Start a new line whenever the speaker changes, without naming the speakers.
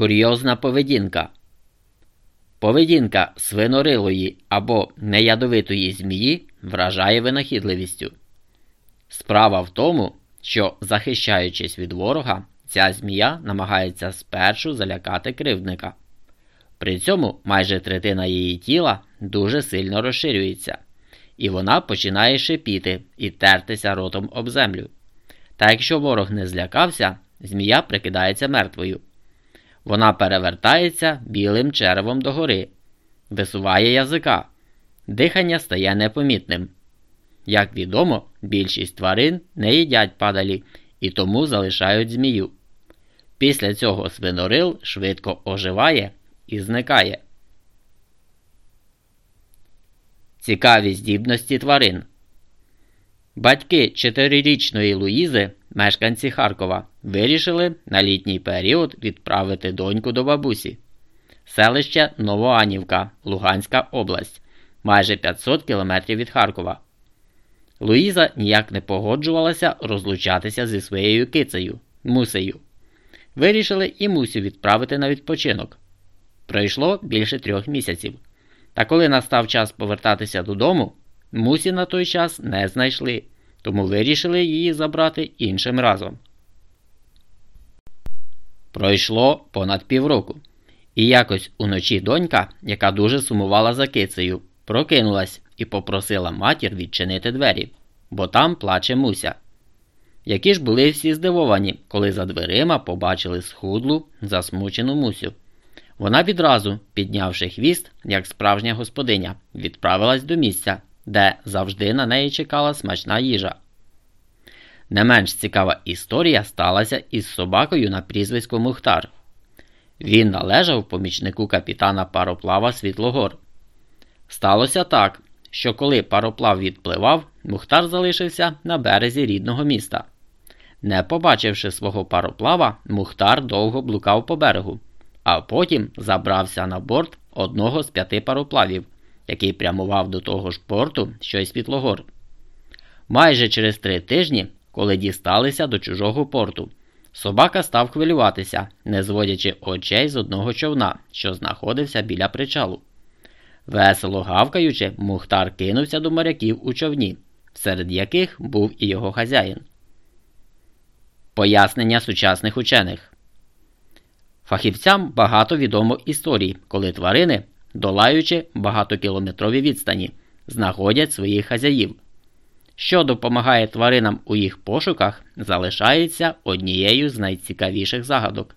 Курйозна поведінка. Поведінка свинорилої або неядовитої змії вражає винахідливістю. Справа в тому, що, захищаючись від ворога, ця змія намагається спершу залякати кривдника. При цьому майже третина її тіла дуже сильно розширюється, і вона починає шипіти і тертися ротом об землю. Та якщо ворог не злякався, змія прикидається мертвою. Вона перевертається білим червом догори, висуває язика, дихання стає непомітним. Як відомо, більшість тварин не їдять падалі і тому залишають змію. Після цього свинорил швидко оживає і зникає. Цікаві здібності тварин. Батьки чотирирічної Луїзи, мешканці Харкова, вирішили на літній період відправити доньку до бабусі. Селище Новоанівка, Луганська область, майже 500 кілометрів від Харкова. Луїза ніяк не погоджувалася розлучатися зі своєю кицею Мусею. Вирішили і Мусю відправити на відпочинок. Пройшло більше трьох місяців. Та коли настав час повертатися додому, Мусі на той час не знайшли, тому вирішили її забрати іншим разом. Пройшло понад півроку. І якось уночі донька, яка дуже сумувала за кицею, прокинулась і попросила матір відчинити двері, бо там плаче Муся. Які ж були всі здивовані, коли за дверима побачили схудлу, засмучену Мусю. Вона відразу, піднявши хвіст, як справжня господиня, відправилась до місця, де завжди на неї чекала смачна їжа. Не менш цікава історія сталася із собакою на прізвисько Мухтар. Він належав помічнику капітана пароплава Світлогор. Сталося так, що коли пароплав відпливав, Мухтар залишився на березі рідного міста. Не побачивши свого пароплава, Мухтар довго блукав по берегу, а потім забрався на борт одного з п'яти пароплавів, який прямував до того ж порту, що й Світлогор. Майже через три тижні, коли дісталися до чужого порту, собака став хвилюватися, не зводячи очей з одного човна, що знаходився біля причалу. Весело гавкаючи, Мухтар кинувся до моряків у човні, серед яких був і його хазяїн. Пояснення сучасних учених Фахівцям багато відомо історій, коли тварини, долаючи багатокілометрові відстані, знаходять своїх хазяїв. Що допомагає тваринам у їх пошуках, залишається однією з найцікавіших загадок.